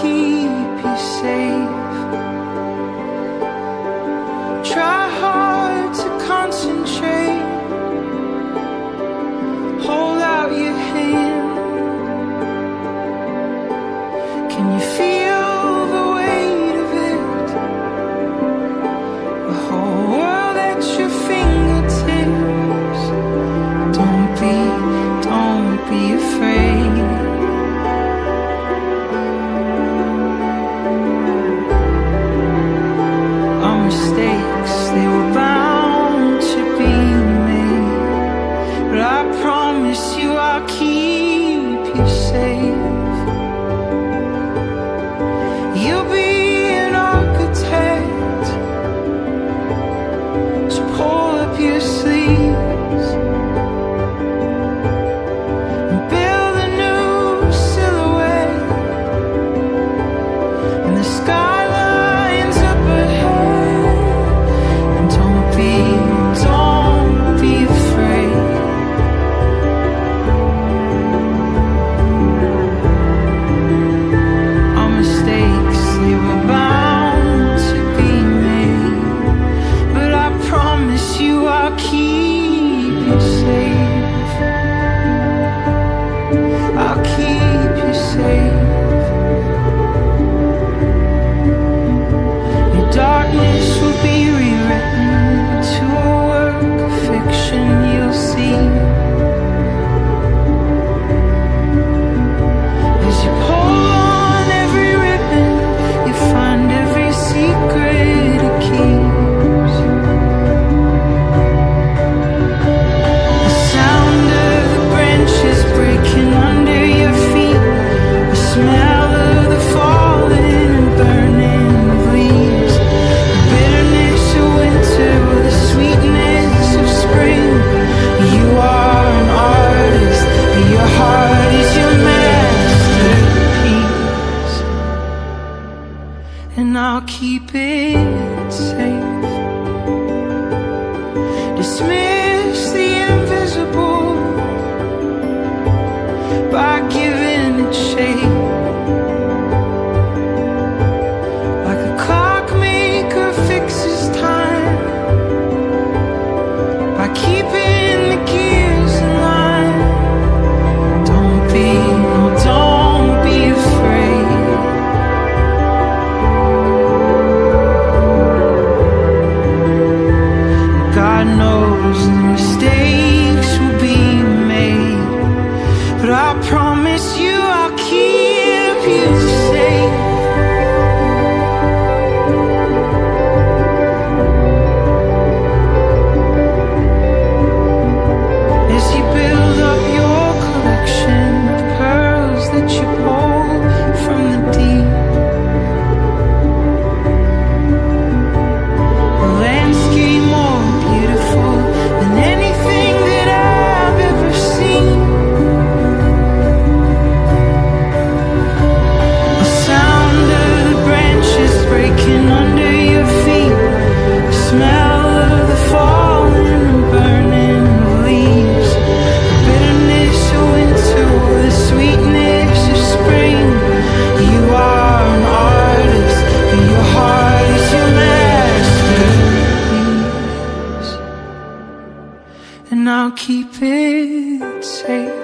keep you safe. sky and I'll keep it safe. Dismiss promise you I'll keep you. I'll keep it safe.